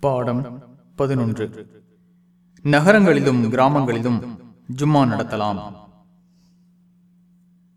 பாடம் பதினொன்று. நகரங்களிலும் கிராமங்களிலும் ஜும்மா நடத்தலாம்.